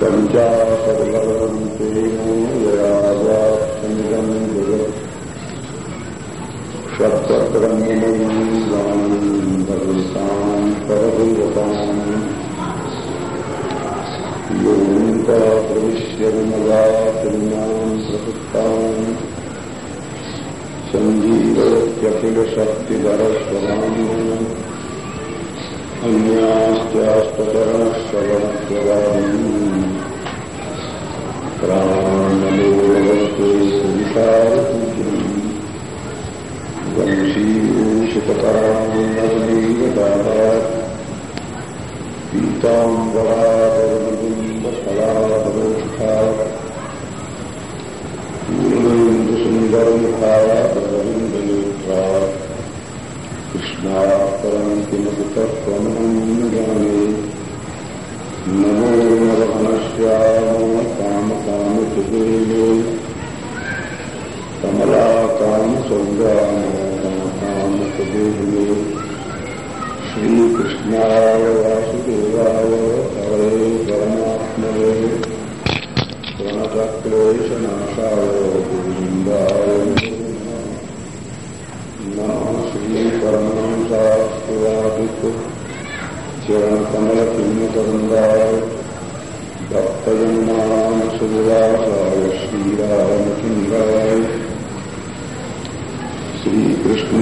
पञ्चाशर्वन्तेन ययावाक्षमिदम् जगत् शब्दक्रम्यमयम् गानम् भगवताम् परदेवताम् योऽन्ता प्रविश्य अन्याश्चाष्टचरणश्रवणस्वराम् प्राणलोलवते सुविशारपूज्यम् वंशीभूषितपराङ्गलीयदात् पीताम्बरादरविन्दफलादरोषात् पूर्णेन्दुसुन्दरमुखादरविन्दनेत्रात् कृष्णात्परम् किमपि तत्त्वमहं न जाने नमो नरघनश्याम कामकामचुदेवे कमलाकामसौगामकामकामचदेवे श्रीकृष्णाय वासुदेवाय हरे परमात्मने प्रणतक्लेशनाशाय गोविन्दाय नमः श्रीपरमहंसास्वादिक चरणकमलकिन्नतरङ्गाय भक्तजन्मानसुविलासाय श्रीरामचन्द्राय। श्रीकृष्ण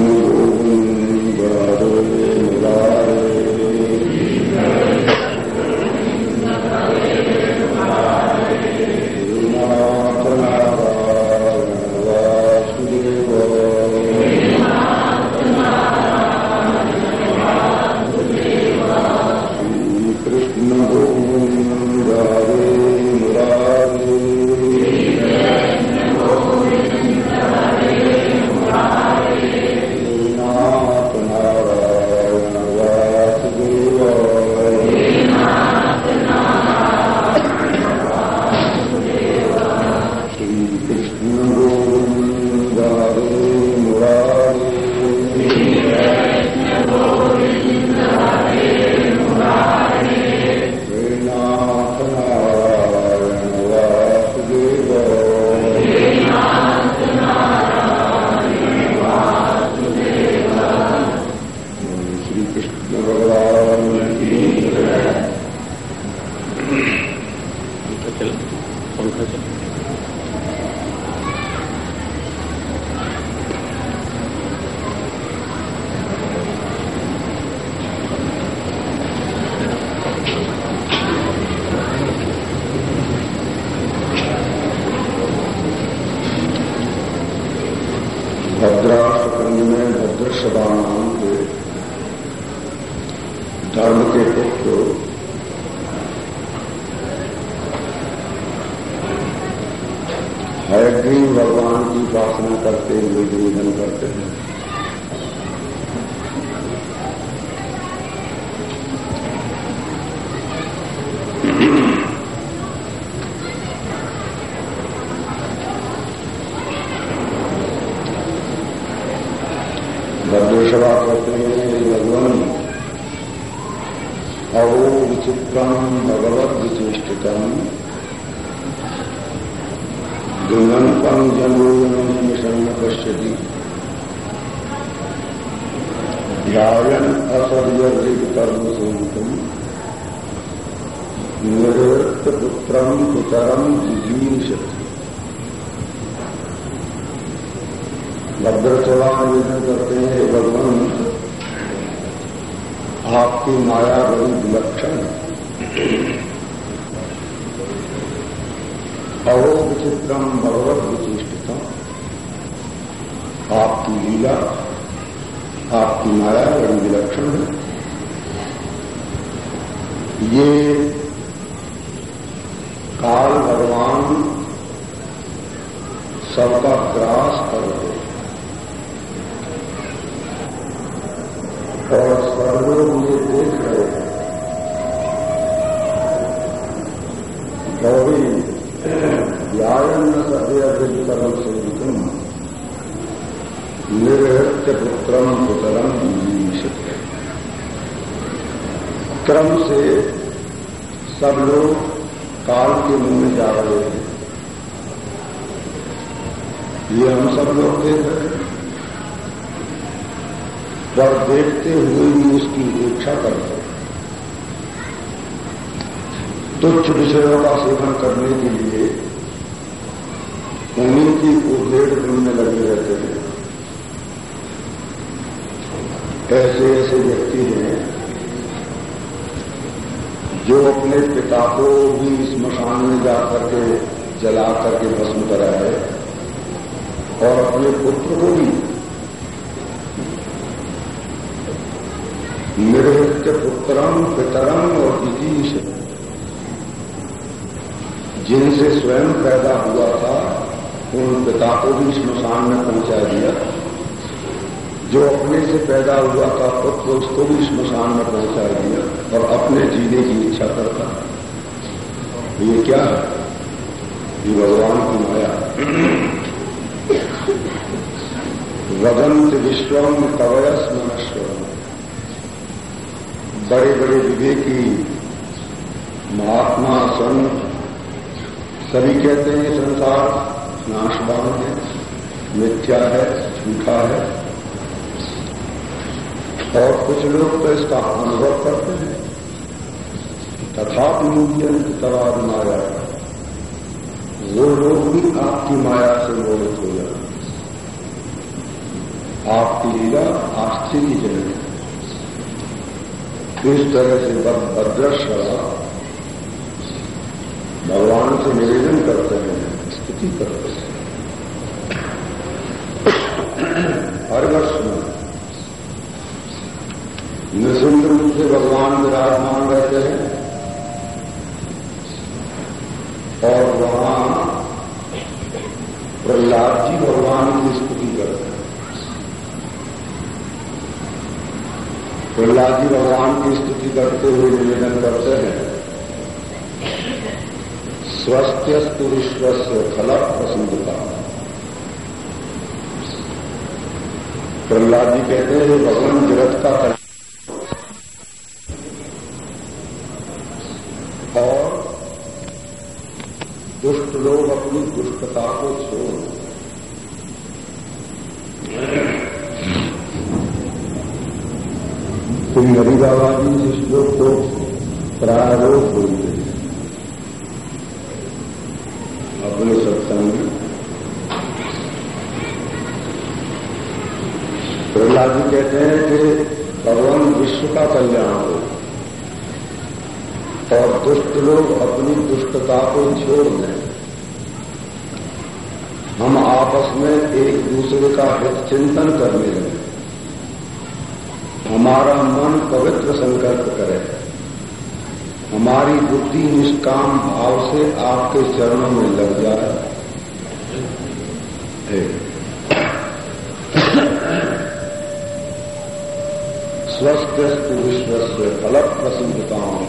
दुर्गंतम जनोजन शरण पश्यति ध्यान असर्यर्जित कर्म संतम निवृत्त पुत्रम जिजीविषति भद्रचला निवेदन करते हैं "हे भगवान आपकी माया बड़ी विलक्षण। है विचित्रम भगवत विचिष्टितम आपकी लीला, आपकी माया बड़ी विलक्षण है। ये काल भगवान सबका ग्रास कर दे और सर्वलोग ये देख रहे गौरी व्यायन सभ्य अभिकरण से निर्हत्य पुत्रम पुतरम क्रम से सब लोग काल के मुँह में जा रहे हैं। ये हम सब लोग देख रहे हैं पर देखते हुए भी उसकी उपेक्षा करते तुच्छ विषयों का सेवन करने के लिए उन्हीं की उदेड़ ढूँढने लगे रहते हैं ऐसे ऐसे व्यक्ति हैं जो अपने पिता को भी स्मशान में जाकर के जला करके भस्म कराए और अपने पुत्र को भी। निर्वृत्य पुत्रम, पितरम और विधीश जिनसे स्वयं पैदा हुआ था, उन पिता को भी स्मशान में पहुँचा दिया। जो अपने से पैदा हुआ था, पुत्र उसको भी स्मशान में पहुँचा दिया और अपने जीने की इच्छा करता। ये क्या है? ये भगवान की माया। वदंत विश्वम कवयस मनस्वरम बड़े बड़े विवेकी महात्मा संत सभी कहते हैं संसार, नाशवान है, मिथ्या है, झूठा है। और कुछ लोग तो इसका अनुभव करते हैं। तथापि मुझे तवाद माया वो लोग भी आपकी माया से मोहित हो जाए आपकी लीला आश्चर्यजनक है। इस तरह से भद्रश भगवान से निवेदन करते हैं, स्तुति करते हैं। हर वर्ष में निशुल्क रूप से भगवान विराजमान रहते हैं और वहाँ प्रहलाद जी भगवान की स्तुति करते हैं प्रहलाद जी भगवान की स्थिति करते हुए निवेदन करते हैं। स्वस्थ विश्व से फल प्रसन्नता। प्रहलाद जी कहते हैं भगवान जगत का कल और दुष्ट लोग अपनी दुष्टता को छोड़ श्री हरि बाबा जी इस श्लोक को प्रारोप बोलते हैं अपने सत्संग में प्रहलाद जी कहते हैं कि भगवान विश्व का कल्याण हो और दुष्ट लोग अपनी दुष्टता को छोड़ दें हम आपस में एक दूसरे का हित चिंतन करने लगे हमारा मन पवित्र संकल्प करे बुद्धि निष्काम भाव से आपके चरणों में लग जाए। स्वस्थ विश्व फल प्रसिद्धताओं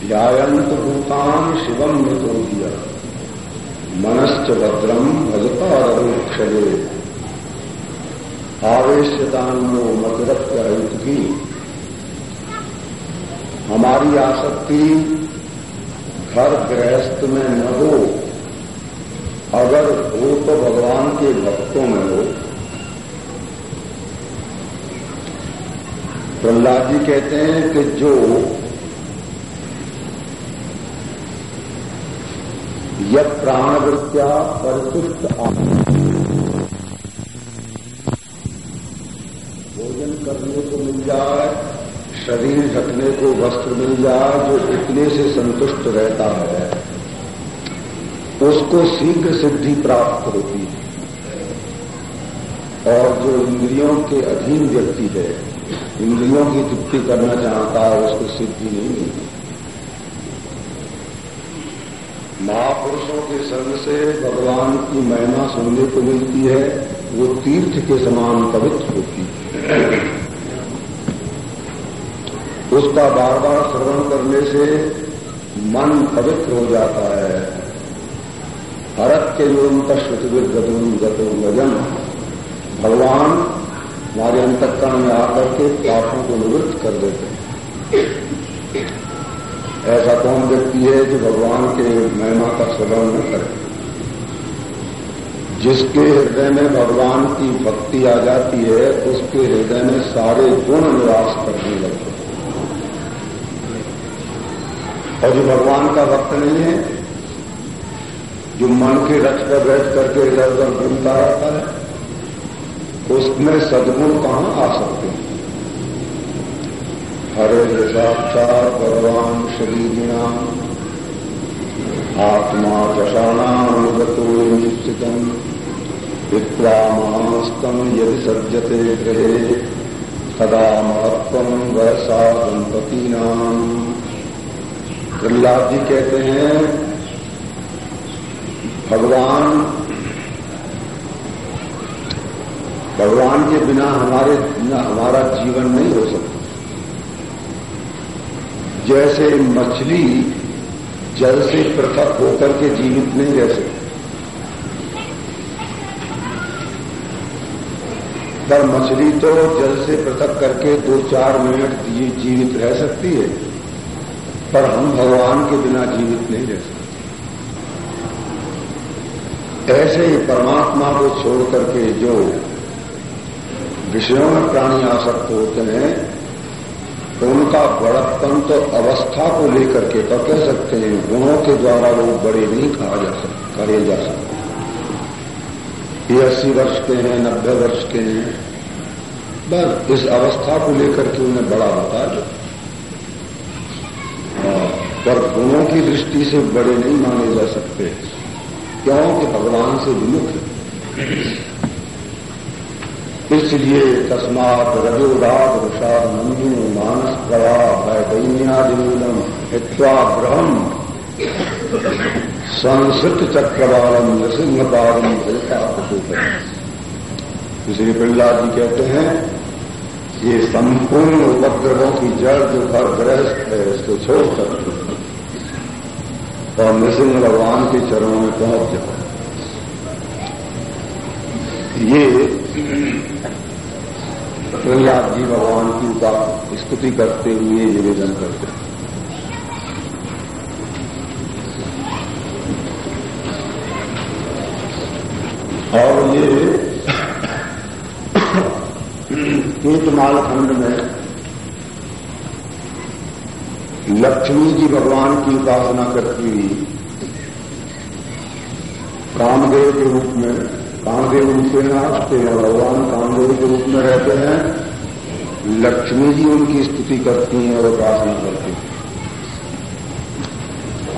ध्यायंत भूतान शिवम मृतो दिया मनश्च भद्रम भजता रविक्षये आवेशदानो मदरत्य रहित की हमारी आसक्ति घर गृहस्थ में न हो, अगर हो तो भगवान के भक्तों में हो। प्रहलाद जी कहते हैं कि जो यह प्राणवृत्या परितुष्ट आ करने को मिल जाए शरीर ढकने को वस्त्र मिल जाए जो इतने से संतुष्ट रहता है, उसको शीघ्र सिद्धि प्राप्त होती है। और जो इंद्रियों के अधीन व्यक्ति है, इंद्रियों की तृप्ति करना चाहता है, उसको सिद्धि नहीं मिलती। महापुरुषों के संग से भगवान की महिमा सुनने को मिलती है, वो तीर्थ के समान पवित्र होती है। उसका बार बार श्रवण करने से मन पवित्र हो जाता है। हरत के योगता श्रुतिविद गतुम गतो गजन भगवान हमारे अंतकरण में आकर के पापों को निवृत्त कर देते हैं। ऐसा कौन व्यक्ति है जो भगवान के महिमा का श्रवण न करे? जिसके हृदय में भगवान की भक्ति आ जाती है, उसके हृदय में सारे गुण निवास करने लगते और जो भगवान का भक्त नहीं है। जो मन के रच पर बैठ करके इधर उधर घूमता रहता है, उसमें सदगुण कहाँ आ सकते हैं? हरे साक्षात भगवान शरीरिणा आत्मा दशाणानुगतो निश्चित विक्रामास्तम यदि सज्जते गृहे, तदा महत्व वैसा दंपति नाम प्रहलाद जी कहते हैं, भगवान भगवान के बिना हमारे हमारा जीवन नहीं हो सकता। जैसे मछली जल से पृथक होकर के जीवित नहीं रह सकती। पर मछली तो जल से पृथक करके दो चार मिनट जीवित रह सकती है। पर हम भगवान के बिना जीवित नहीं रह सकते। ऐसे ही परमात्मा को छोड़ करके जो विषयों में प्राणी आसक्त होते हैं तो उनका बड़प्पन तो अवस्था को लेकर के तो कह सकते हैं, गुणों के द्वारा वो बड़े नहीं कहा जा सकते करे जा सकते। ये अस्सी वर्ष के हैं, नब्बे वर्ष के हैं, बस इस अवस्था को लेकर के उन्हें बड़ा बता दो पर गुणों की दृष्टि से बड़े नहीं माने जा सकते क्योंकि भगवान से विमुख है। इसलिए तस्मात रजोराग विषाद मंजू मानस प्रवाह भय दैन्यादिमूलम हित्वा ब्रह्म संस्कृत चक्रवालम नृसिंह पालम भयता इसलिए प्रहलाद जी कहते हैं, ये संपूर्ण उपद्रवों की जड़ जो घर गृहस्थ है उसको छोड़कर और नृसिंह भगवान के चरणों में पहुँच जाए। ये प्रहलाद जी भगवान की का स्तुति करते हुए निवेदन करते हैं। और ये कीर्तमाल खंड में लक्ष्मी जी भगवान की उपासना करती हुई कामदेव के रूप में, कामदेव उनके नाचते हैं, भगवान कामदेव के रूप में रहते हैं, लक्ष्मी जी उनकी स्तुति करती हैं और उपासना करती हैं।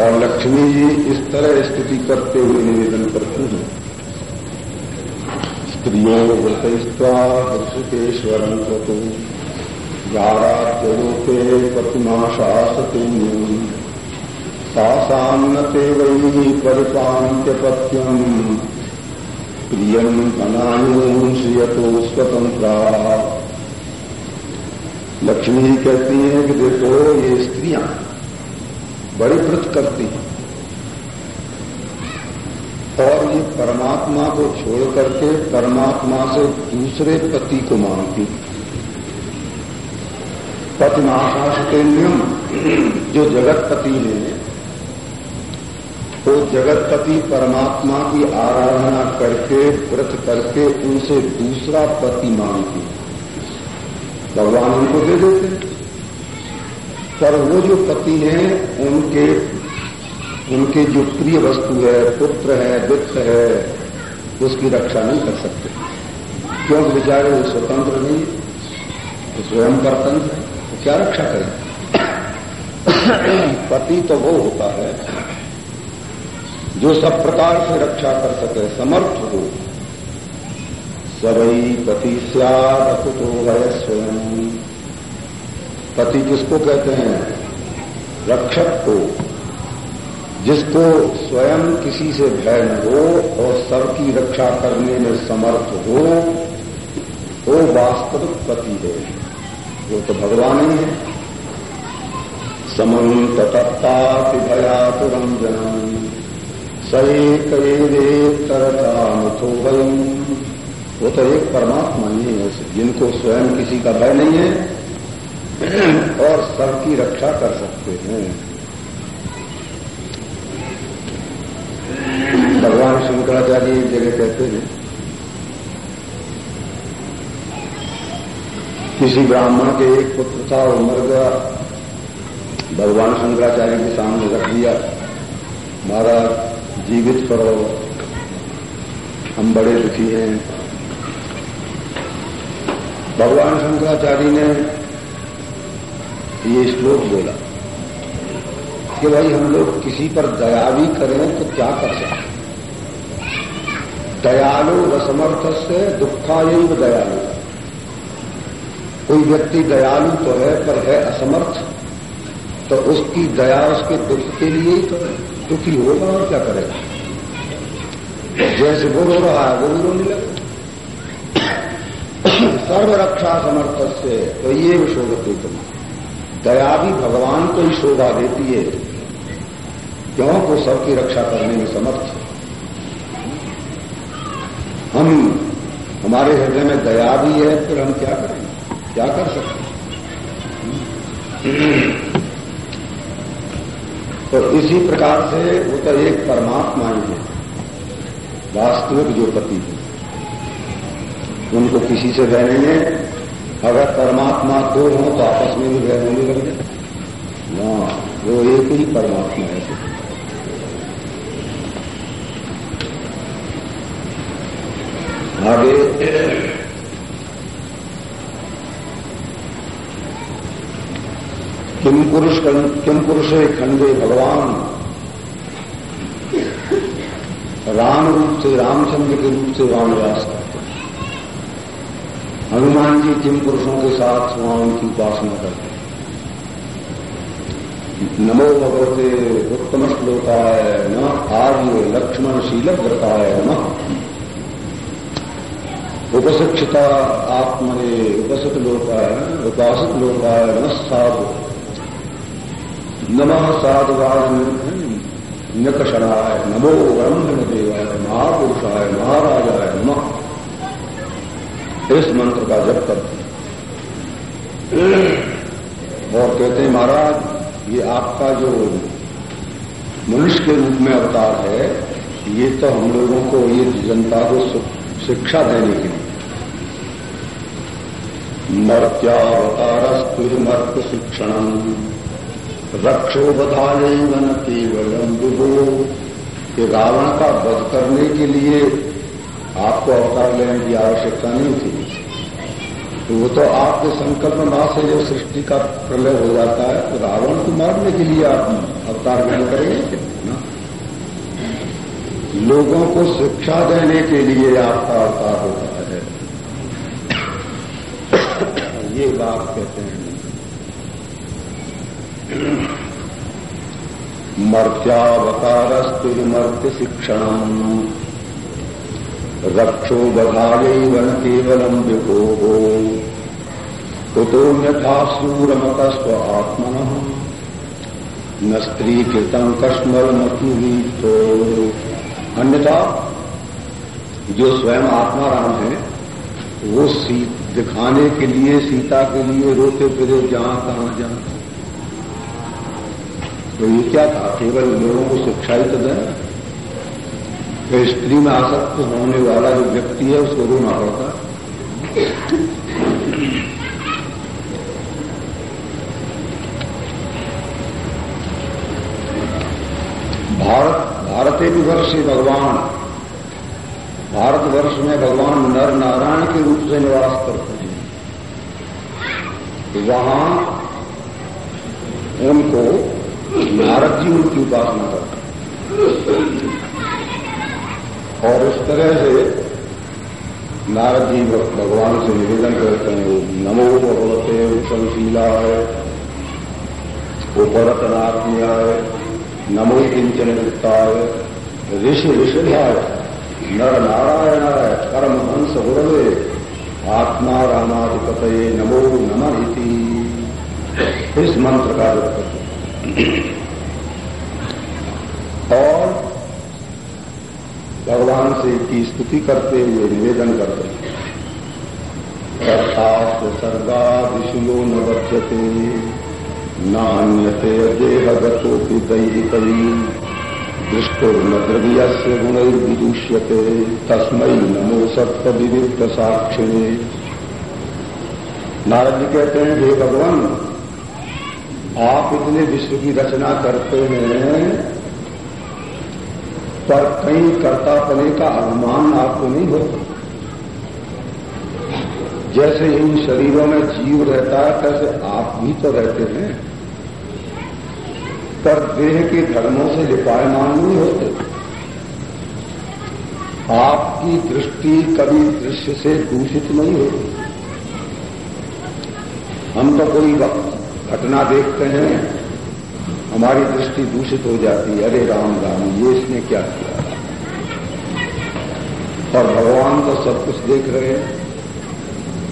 और लक्ष्मी जी इस तरह स्तुति करते हुए निवेदन करती हैं। स्त्रियों वृतस्वा हर्षिकेश्वरं कृतु याराज्यलोके प्रतिमा शासते सासान्नते वै परिपान्त्यपत्यम् प्रियम अनानुश्रियतो स्वतंत्रा लक्ष्मी कहती है कि देखो, ये स्त्रियाँ बड़ी व्रत करती हैं। और ये परमात्मा को छोड़ करके परमात्मा से दूसरे पति को मांगती पति महाशासकेन्द्रियम जो जगतपति है तो जगतपति परमात्मा की आराधना करके, व्रत करके उनसे दूसरा पति मांगती भगवान उनको दे देते पर वो जो पति हैं, उनके उनके जो प्रिय वस्तु है, पुत्र है वित्त है, उसकी रक्षा नहीं कर सकते। क्योंकि बेचारे वो स्वतंत्र नहीं स्वयं परतंत्र तो क्या रक्षा करें? पति तो वो होता है जो सब प्रकार से रक्षा कर सके, समर्थ हो। सबई पति तो है स्वयं। पति किसको कहते हैं, रक्षक को, जिसको स्वयं किसी से भय न हो और सबकी रक्षा करने में समर्थ हो, वो वास्तविक पति है। वो तो भगवान ही है। समंत तत्ताति भयातुरंजनम सैक तरथो वो तो एक परमात्मा ही है जिनको स्वयं किसी का भय नहीं है, और सबकी रक्षा कर सकते हैं। भगवान शंकराचार्य जगह कहते हैं किसी ब्राह्मण के एक पुत्र था, वो मर गया। भगवान शंकराचार्य के सामने रख दिया। महाराज, जीवित करो हम बड़े दुखी हैं। भगवान शंकराचार्य ने ये श्लोक बोला कि भाई, हम लोग किसी पर दया भी करें तो क्या कर सकते दयालु असमर्थ से दुखायुग दयालु। कोई व्यक्ति दयालु तो है, पर है असमर्थ तो उसकी दया उसके दुख के लिए ही तो दुखी होगा और क्या करेगा? जैसे वो रो रहा है, वो भी रोने लगे। सर्वरक्षा समर्थ से तो ये शोभती तुम दया भी भगवान को ही शोभा देती है, क्यों? को सबकी रक्षा करने में समर्थ। हम, हमारे हृदय में दया भी है, फिर हम क्या करें क्या कर सकते तो इसी प्रकार से वो तो एक परमात्मा ही है, वास्तविक जो पति है। उनको किसी से रहने में अगर परमात्मा दो हो तो आपस में भी भय होने लग जाए। वो एक ही परमात्मा है। आगे किम पुरुष किम पुरुष खंडे भगवान। राम रूप से, रामचंद्र के रूप से वानवास करते हनुमान जी किम पुरुषों के साथ वहाँ उनकी उपासना करते नमो भगवते, उत्तम श्लोका है न आर्य लक्ष्मण है न उपशिक्षिता आत्मने उपसित लोकाय उपासित लोकाय नमः, साधु। नमः साधुवाय निकषणाय नमो ब्रह्मण देवाय महापुरुषाय, महाराजाय नमः। इस मंत्र का जप करते और कहते हैं, महाराज, ये आपका जो मनुष्य के रूप में अवतार है, ये तो हम लोगों को, ये जनता को शिक्षा देने के लिए। मर्त्यावतारस्तुर्मर्त शिक्षण रक्षो बधान केवलम विभो कि रावण का वध करने के लिए आपको अवतार लेने की आवश्यकता नहीं थी। तो वो तो आपके संकल्प माँ से जो सृष्टि का प्रलय हो जाता है तो रावण को मारने के लिए आप अवतार ग्रहण करेंगे ना? लोगों को शिक्षा देने के लिए आपका अवतार होता है। ये बात कहते हैं। मर्त्यावतारस्तुर्मर्त्य शिक्षण रक्षो बधागैवन केवलम विभो। कुतो यथा सूरमतस्व आत्मन। न स्त्री कृतम कश्मल मथुरी तो अन्यथा, जो स्वयं आत्मा राम है, वो सीत दिखाने के लिए, सीता के लिए रोते फिरे जहाँ कहाँ जहाँ तो ये क्या था? केवल लोगों को शिक्षा ही तो दें। तो स्त्री में आसक्त होने वाला जो व्यक्ति है, उसको रोना पड़ता। भारत, भारते वर्ष भगवान। भारतवर्ष में भगवान नर नारायण के रूप से निवास करते हैं। वहाँ उनको नारद जी उनकी उपासना करते और इस तरह से नारद जी भगवान से निवेदन करते हैं नमो भगवते है, वो परतनात्मिया है, नमो किंचन वृत्ताय ऋषि ऋषिभाय नर नारायण है नारायणाय परमहंस गुरवे, आत्मा रामाधिपत नमो नम इस मंत्र का जप और भगवान से की स्तुति करते हुए निवेदन करते हैं। सर्गा विषयो न बच्यते नान्यते देहगतो की दैहिक, दृष्टो न द्रव्य से तस्मय नमो सत्य विविध साक्षिणे नारद जी कहते हैं, हे भगवान आप इतने विश्व की रचना करते हैं, पर कहीं कर्तापने का अनुमान आपको नहीं होता। जैसे इन शरीरों में जीव रहता है, तैसे आप भी तो रहते हैं। पर देह के धर्मों से लिपायमान नहीं होते। आपकी दृष्टि कभी दृश्य से दूषित नहीं होती। हम तो कोई घटना देखते हैं, हमारी दृष्टि दूषित हो जाती है। अरे राम राम, ये इसने क्या किया? और भगवान तो सब कुछ देख रहे हैं।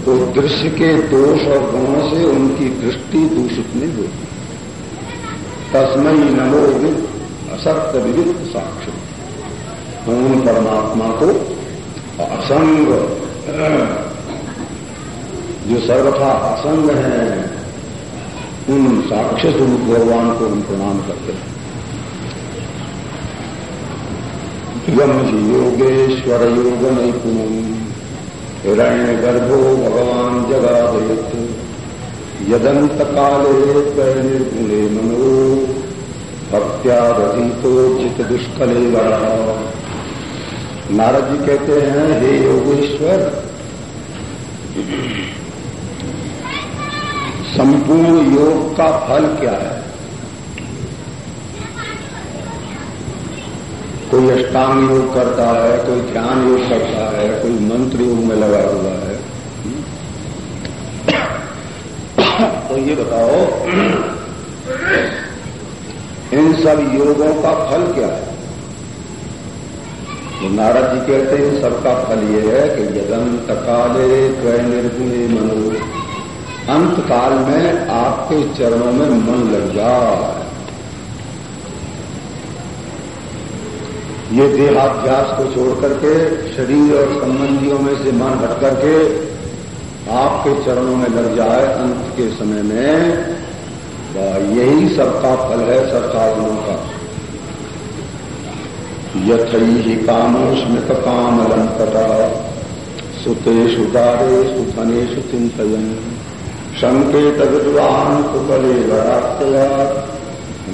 तो दृश्य के दोष और गुणों से उनकी दृष्टि दूषित नहीं होती। तस्मय नमो विद असत्य विविध साक्ष्य उन परमात्मा को असंग, जो सर्वथा असंग है। उन साक्ष्य स्वरूप भगवान को हम प्रणाम करते हैं। यम योगेश्वर योग नैपुण हिरण्य गर्भो भगवान जगादयत। यदंत काले निर्गुणे मनो। भक्त्यादीतो चित दुष्कले नारद जी कहते हैं, हे योगेश्वर संपूर्ण योग का फल क्या है? कोई अष्टांग योग करता है, कोई ध्यान योग करता है, कोई मंत्र योग में लगा हुआ है। तो ये बताओ, इन सब योगों का फल क्या है? तो नारद जी कहते हैं, सबका फल ये है कि यदंत तकाले त्रय निर्गुणे मनो। अंत काल में आपके चरणों में मन लग जाए। ये देहाभ्यास को छोड़ करके, शरीर और संबंधियों में से मन हट करके आपके चरणों में लग जाए अंत के समय में। यही सबका फल है सब का। यथई कामोस्मित काम अलंकता सुतेषु दारेषु धनेषु चिंतन संकेत विद्वान कुकले वरात्या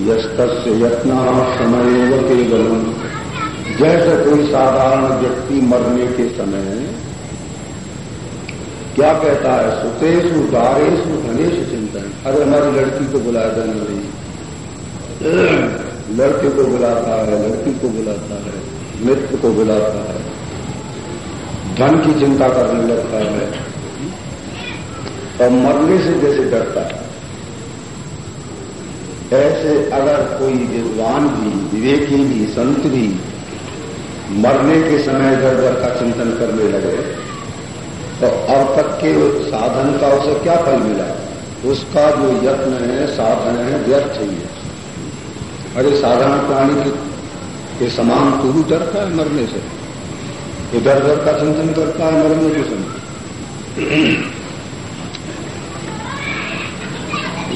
यस्त यत्न समय केवल जैसे कोई साधारण व्यक्ति मरने के समय क्या कहता है सुतेशु दारेशु धनेश चिंतन। अरे हमारी लड़की को बुलाया जाने वाली लड़के को बुलाता है, लड़की को बुलाता है, मित्र को बुलाता है। धन की चिंता करने लगता है। और मरने से जैसे डरता है। ऐसे अगर कोई विद्वान भी विवेकी भी संत भी मरने के समय उधर का चिंतन करने लगे तो अब तक के साधन का उसे क्या फल मिला? उसका जो यत्न है साधन है व्यर्थ ही है। अरे साधारण प्राणी के, के समान तू भी डरता है मरने से। इधर उधर का चिंतन करता है मरने के समय।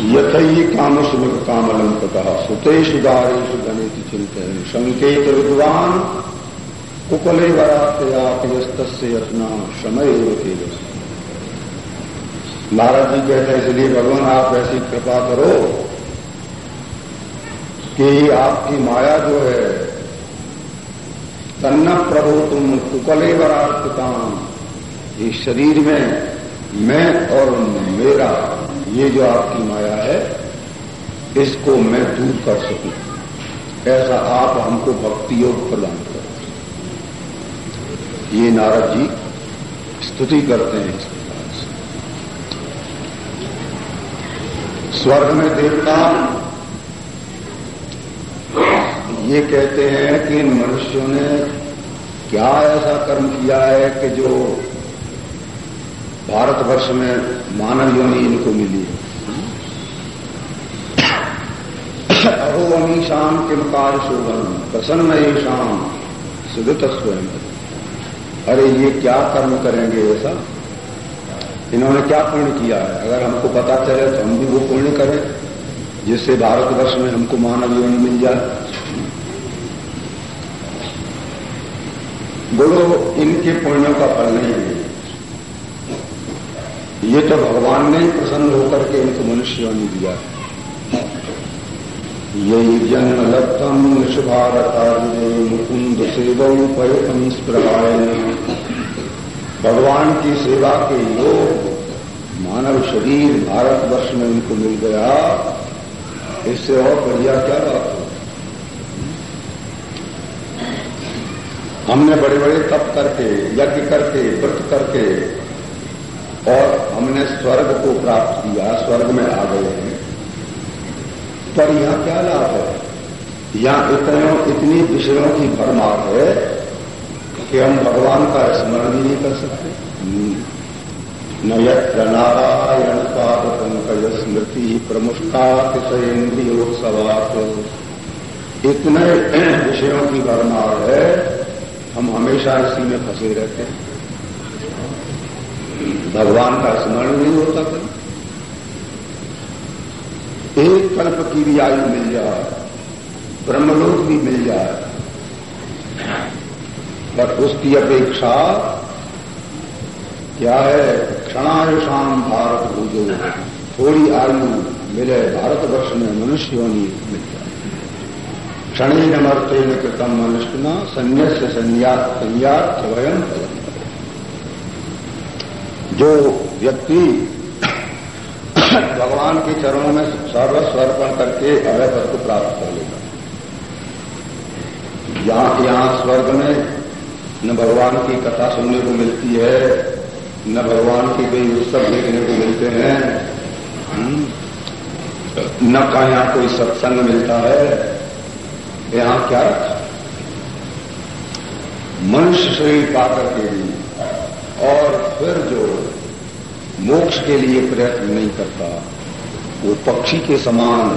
यथ ही काम सुमित कामलंक कहा सुतेषु दारेशु गणित चिंतन संकेत विद्वान उपले वरात्यास्त अपना समय केवल नारद जी कहते हैं, इसलिए भगवान, आप ऐसी कृपा करो कि आपकी माया जो है, तन्न प्रभु तुम कुकले वरार्पिताम इस शरीर में मैं और मेरा ये जो आपकी माया है, इसको मैं दूर कर सकूँ। ऐसा आप हमको भक्ति योग प्रदान करो। ये नारद जी स्तुति करते हैं इस स्वर्ग में देवता, ये कहते हैं कि इन मनुष्यों ने क्या ऐसा कर्म किया है कि जो भारतवर्ष में मानव योनि इनको मिली है। अहो अमीशाम किम कार शोभन प्रसन्न ये शाम सुगत स्वयं अरे, ये क्या कर्म करेंगे ऐसा? इन्होंने क्या पुण्य किया है? अगर हमको पता चले तो हम भी वो पुण्य करें, जिससे भारतवर्ष में हमको मानव योनि मिल जाए। बोलो, इनके पुण्यों का फल नहीं है। ये तो भगवान ने ही प्रसन्न होकर के इनको मनुष्य योनि दिया। यही जन्म लब्धम शुभारतार्य मुकुंद सेवम पयतम भगवान की सेवा के योग मानव शरीर भारतवर्ष में उनको मिल गया। इससे और बढ़िया क्या बात हो? हमने बड़े बड़े तप करके, यज्ञ करके, व्रत करके और हमने स्वर्ग को प्राप्त किया, स्वर्ग में आ गए हैं। पर यहाँ क्या लाभ है? यहाँ इतने इतनी विषयों की भरमार है कि हम भगवान का स्मरण ही नहीं कर सकते। न यत्र नारायण पाद पंकज स्मृति प्रमुष्टा किशेन्द्रियोत्सवात इतने विषयों की भरमार है, हम हमेशा इसी में फंसे रहते हैं। भगवान का स्मरण नहीं होता था। एक कल्प की भी आयु मिल जाए, ब्रह्मलोक भी मिल जाए, पर उसकी अपेक्षा क्या है? क्षणायुषाम भारत भूजो, थोड़ी आयु मिले भारतवर्ष में मनुष्य होनी मिल जाए। क्षणी नमर्ते न कृतम मनुष्य न संन्यास संन्यास संन्यास स्वयं जो व्यक्ति भगवान के चरणों में सर्वस्व अर्पण करके अभय पद को प्राप्त कर लेगा यहाँ यहाँ स्वर्ग में न भगवान की कथा सुनने को मिलती है, न भगवान के कई उत्सव देखने को मिलते हैं। न का यहाँ कोई सत्संग मिलता है। यहाँ क्या मनुष्य शरीर पाकर के लिए और फिर जो मोक्ष के लिए प्रयत्न नहीं करता। वो पक्षी के समान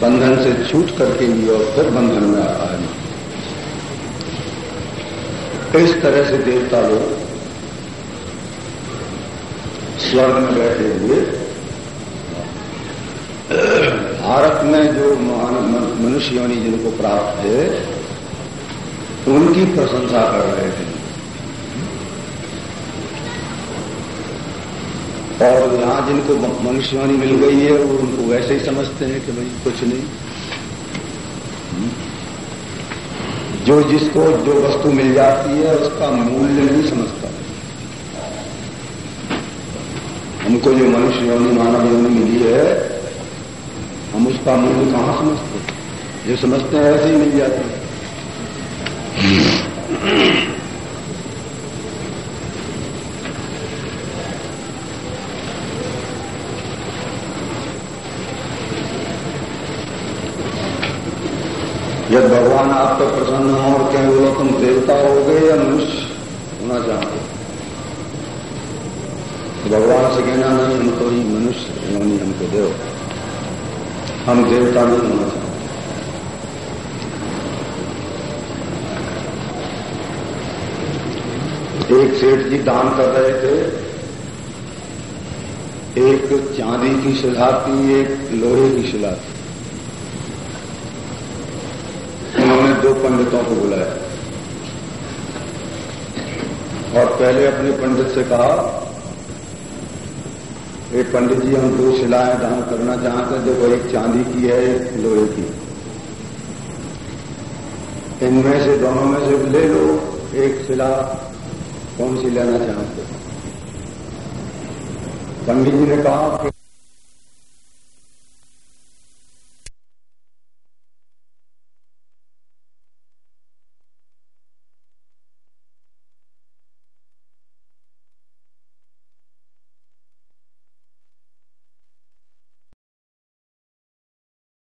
बंधन से छूट करके लिए और फिर बंधन में आता है। इस तरह से देवता लोग स्वर्ग में बैठे हुए भारत में जो महान मनुष्य जिनको प्राप्त है, उनकी प्रशंसा कर रहे थे और यहाँ जिनको मनुष्यवाणी मिल गई है, वो उनको वैसे ही समझते हैं कि भाई कुछ नहीं। जो जिसको जो वस्तु मिल जाती है, उसका मूल्य नहीं समझता। हमको जो मनुष्य योनि मानव योनि मिली है, हम उसका मूल्य कहाँ समझते जो समझते हैं ऐसे ही मिल जाती है। भगवान आप पर प्रसन्न हो और कहें बोलो, तुम देवता हो गए या मनुष्य? होना चाहते तो भगवान से कहना, नहीं हमको ही मनुष्य योनि हमको देव। हम देवता नहीं होना चाहते। एक सेठ जी दान कर रहे थे। एक चांदी की शिला थी, एक लोहे की शिला थी दो पंडितों को बुलाया। और पहले अपने पंडित से कहा एक पंडित जी, हम दो शिलाएँ दान करना चाहते हैं, देखो, एक चांदी की है, एक लोहे की। इनमें से, दोनों में से ले लो, एक शिला। कौन सी लेना चाहते पंडित जी ने कहा कि